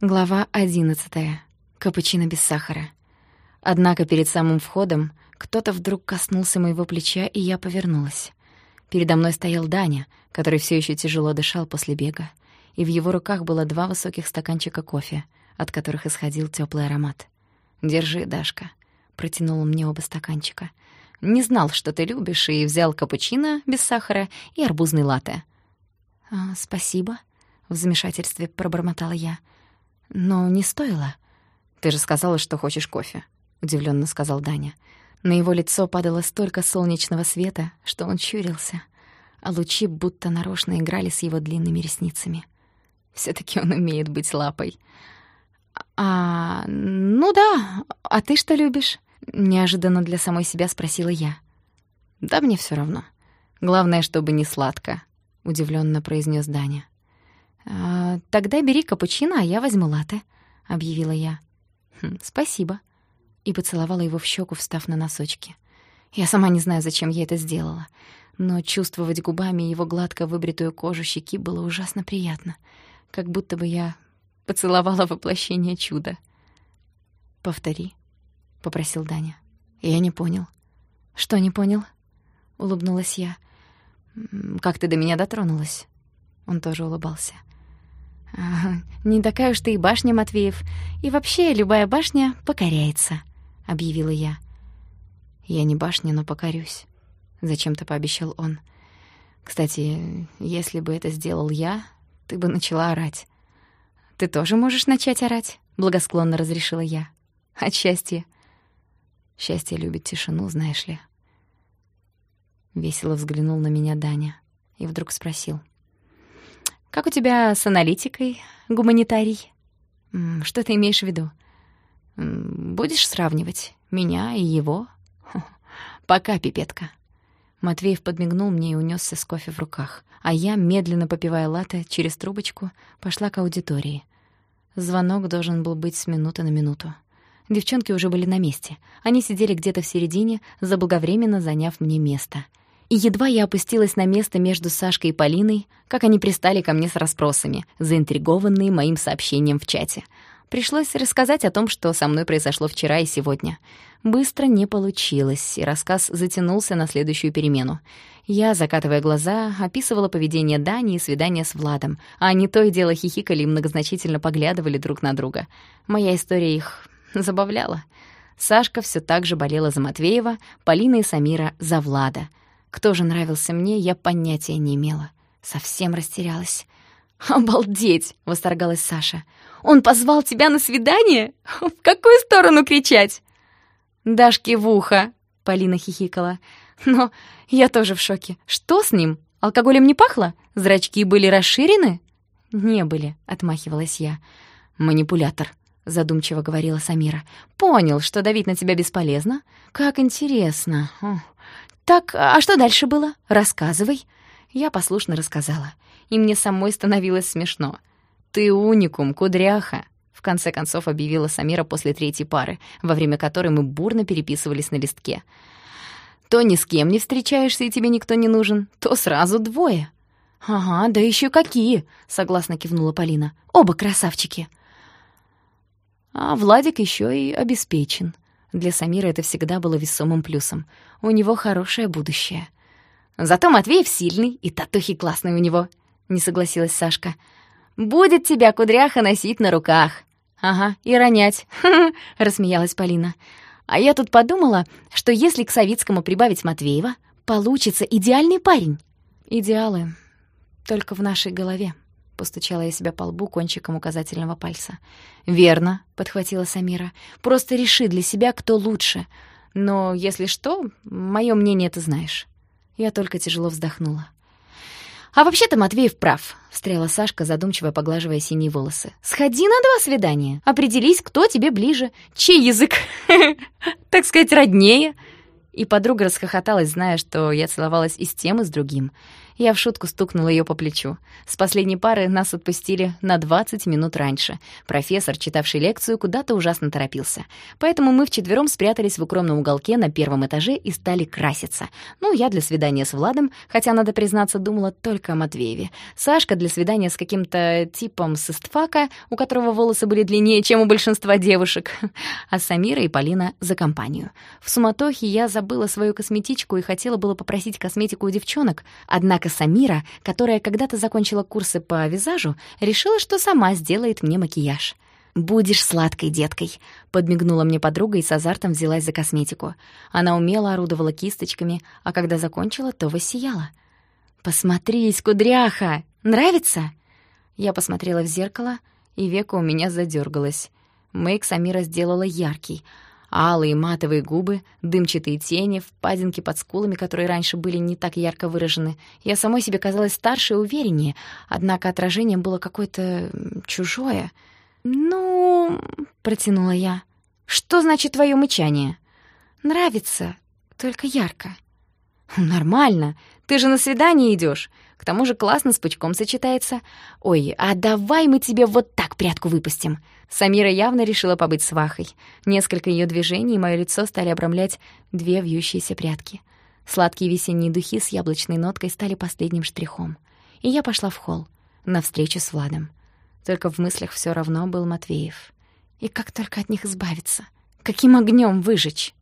Глава одиннадцатая. Капучино без сахара. Однако перед самым входом кто-то вдруг коснулся моего плеча, и я повернулась. Передо мной стоял Даня, который все еще тяжело дышал после бега, и в его руках было два высоких стаканчика кофе, от которых исходил теплый аромат. «Держи, Дашка», — протянул он мне оба стаканчика. «Не знал, что ты любишь, и взял капучино без сахара и арбузный латте». «А, «Спасибо», — в замешательстве пробормотала я. «Но не стоило». «Ты же сказала, что хочешь кофе», — удивлённо сказал Даня. На его лицо падало столько солнечного света, что он щурился, а лучи будто нарочно играли с его длинными ресницами. все таки он умеет быть лапой. «А, ну да, а ты что любишь?» — неожиданно для самой себя спросила я. «Да мне всё равно. Главное, чтобы не сладко», — удивлённо произнёс Даня. «А, «Тогда бери капучино, а я возьму латте», — объявила я. «Хм, «Спасибо», — и поцеловала его в щеку, встав на носочки. Я сама не знаю, зачем я это сделала, но чувствовать губами его гладко выбритую кожу щеки было ужасно приятно, как будто бы я поцеловала воплощение чуда. «Повтори», — попросил Даня. Я не понял. «Что не понял?» — улыбнулась я. «Как ты до меня дотронулась?» Он тоже улыбался. «Не такая уж ты и башня, Матвеев. И вообще любая башня покоряется», — объявила я. «Я не башня, но покорюсь», — зачем-то пообещал он. «Кстати, если бы это сделал я, ты бы начала орать». «Ты тоже можешь начать орать», — благосклонно разрешила я. «От счастья». Счастье любит тишину, знаешь ли. Весело взглянул на меня Даня и вдруг спросил. Как у тебя с аналитикой, гуманитарий? Что ты имеешь в виду? Будешь сравнивать меня и его? Пока, пипетка. Матвеев подмигнул мне и унесся с кофе в руках, а я, медленно попивая латте через трубочку, пошла к аудитории. Звонок должен был быть с минуты на минуту. Девчонки уже были на месте. Они сидели где-то в середине, заблаговременно заняв мне место — и едва я опустилась на место между Сашкой и Полиной, как они пристали ко мне с расспросами, заинтригованные моим сообщением в чате. Пришлось рассказать о том, что со мной произошло вчера и сегодня. Быстро не получилось, и рассказ затянулся на следующую перемену. Я, закатывая глаза, описывала поведение Дани и свидание с Владом, а они то и дело хихикали и многозначительно поглядывали друг на друга. Моя история их забавляла. Сашка все так же болела за Матвеева, Полина и Самира — за Влада — кто же нравился мне, я понятия не имела. Совсем растерялась. «Обалдеть!» — восторгалась Саша. «Он позвал тебя на свидание? В какую сторону кричать?» «Дашки в ухо!» — Полина хихикала. «Но я тоже в шоке. Что с ним? Алкоголем не пахло? Зрачки были расширены?» «Не были», — отмахивалась я. «Манипулятор», — задумчиво говорила Самира. «Понял, что давить на тебя бесполезно? Как интересно. «Так, а что дальше было? Рассказывай». Я послушно рассказала, и мне самой становилось смешно. «Ты уникум, кудряха», — в конце концов объявила Самира после третьей пары, во время которой мы бурно переписывались на листке. «То ни с кем не встречаешься, и тебе никто не нужен, то сразу двое». «Ага, да еще какие!» — согласно кивнула Полина. «Оба красавчики!» А Владик еще и обеспечен. Для Самира это всегда было весомым плюсом. У него хорошее будущее. Зато Матвеев сильный, и татухи классные у него, — не согласилась Сашка. «Будет тебя, кудряха, носить на руках». «Ага, и ронять», — рассмеялась Полина. «А я тут подумала, что если к Савицкому прибавить Матвеева, получится идеальный парень». «Идеалы только в нашей голове», Постучала я себя по лбу кончиком указательного пальца. «Верно», — подхватила Самира. «Просто реши для себя, кто лучше. Но, если что, мое мнение ты знаешь». Я только тяжело вздохнула. «А вообще-то Матвеев прав», — встряла Сашка, задумчиво поглаживая синие волосы. «Сходи на два свидания. Определись, кто тебе ближе. Чей язык, так сказать, роднее». И подруга расхохоталась, зная, что я целовалась и с тем, и с другим. Я в шутку стукнула ее по плечу. С последней пары нас отпустили на 20 минут раньше. Профессор, читавший лекцию, куда-то ужасно торопился. Поэтому мы вчетвером спрятались в укромном уголке на первом этаже и стали краситься. Ну, я для свидания с Владом, хотя, надо признаться, думала только о Матвееве. Сашка для свидания с каким-то типом с истфака, у которого волосы были длиннее, чем у большинства девушек. А Самира и Полина за компанию. В суматохе я забыла свою косметичку и хотела было попросить косметику у девчонок, однако Однако Самира, которая когда-то закончила курсы по визажу, решила, что сама сделает мне макияж. «Будешь сладкой деткой», — подмигнула мне подруга и с азартом взялась за косметику. Она умело орудовала кисточками, а когда закончила, то воссияла. «Посмотрись, кудряха! Нравится?» Я посмотрела в зеркало, и века у меня задергалось. Мейк Самира сделала яркий — Алые матовые губы, дымчатые тени, впадинки под скулами, которые раньше были не так ярко выражены. Я самой себе казалась старше и увереннее, однако отражение было какое-то чужое. «Ну...» — протянула я. «Что значит твое мычание?» «Нравится, только ярко». «Нормально. Ты же на свидание идешь. К тому же классно с пучком сочетается. Ой, а давай мы тебе вот так прядку выпустим». Самира явно решила побыть свахой. Несколько ее движений, и моё лицо стали обрамлять две вьющиеся прядки. Сладкие весенние духи с яблочной ноткой стали последним штрихом. И я пошла в холл, навстречу с Владом. Только в мыслях все равно был Матвеев. И как только от них избавиться? Каким огнем выжечь?